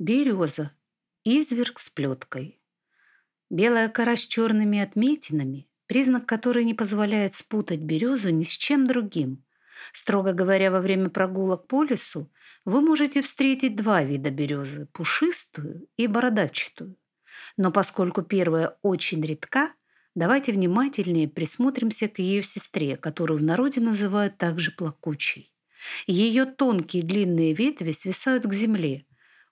Береза. Изверг с плеткой. Белая кора с черными отметинами, признак которой не позволяет спутать березу ни с чем другим. Строго говоря, во время прогулок по лесу вы можете встретить два вида березы – пушистую и бородавчатую. Но поскольку первая очень редка, давайте внимательнее присмотримся к ее сестре, которую в народе называют также плакучей. Ее тонкие длинные ветви свисают к земле –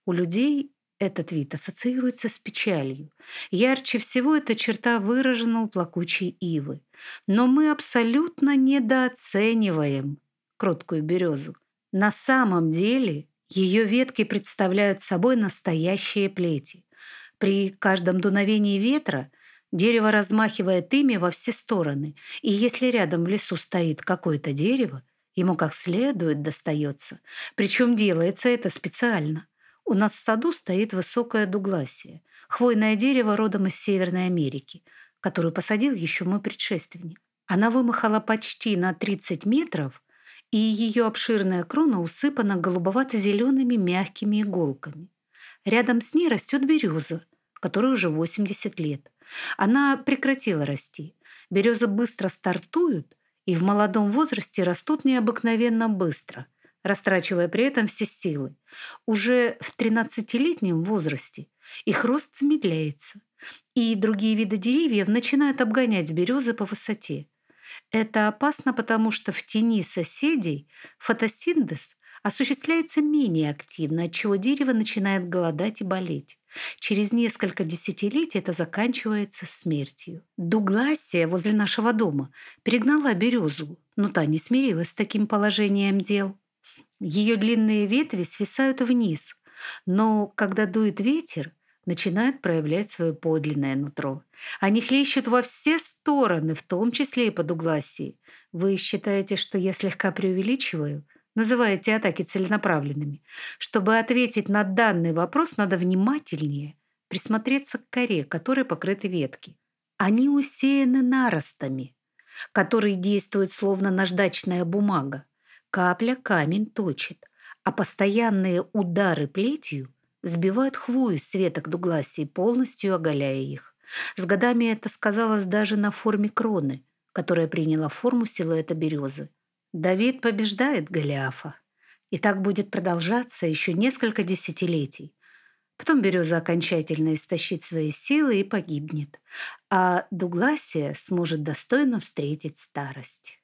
у людей этот вид ассоциируется с печалью. Ярче всего эта черта выражена у плакучей ивы. Но мы абсолютно недооцениваем кроткую березу. На самом деле ее ветки представляют собой настоящие плети. При каждом дуновении ветра дерево размахивает ими во все стороны, и если рядом в лесу стоит какое-то дерево, ему как следует достается. Причем делается это специально – у нас в саду стоит высокое дугласие, хвойное дерево родом из Северной Америки, которую посадил еще мой предшественник. Она вымахала почти на 30 метров, и ее обширная крона усыпана голубовато-зелеными мягкими иголками. Рядом с ней растет береза, которой уже 80 лет. Она прекратила расти. Березы быстро стартуют и в молодом возрасте растут необыкновенно быстро – растрачивая при этом все силы. Уже в 13-летнем возрасте их рост замедляется, и другие виды деревьев начинают обгонять березы по высоте. Это опасно, потому что в тени соседей фотосинтез осуществляется менее активно, отчего дерево начинает голодать и болеть. Через несколько десятилетий это заканчивается смертью. Дугласия возле нашего дома перегнала березу, но та не смирилась с таким положением дел. Ее длинные ветви свисают вниз, но когда дует ветер, начинают проявлять свое подлинное нутро. Они хлещут во все стороны, в том числе и под угласии. Вы считаете, что я слегка преувеличиваю? Называете атаки целенаправленными. Чтобы ответить на данный вопрос, надо внимательнее присмотреться к коре, которой покрыты ветки. Они усеяны наростами, которые действуют словно наждачная бумага. Капля камень точит, а постоянные удары плетью сбивают хвою с веток дугласии, полностью оголяя их. С годами это сказалось даже на форме кроны, которая приняла форму силуэта березы. Давид побеждает Голиафа. И так будет продолжаться еще несколько десятилетий. Потом береза окончательно истощит свои силы и погибнет, а Дугласия сможет достойно встретить старость.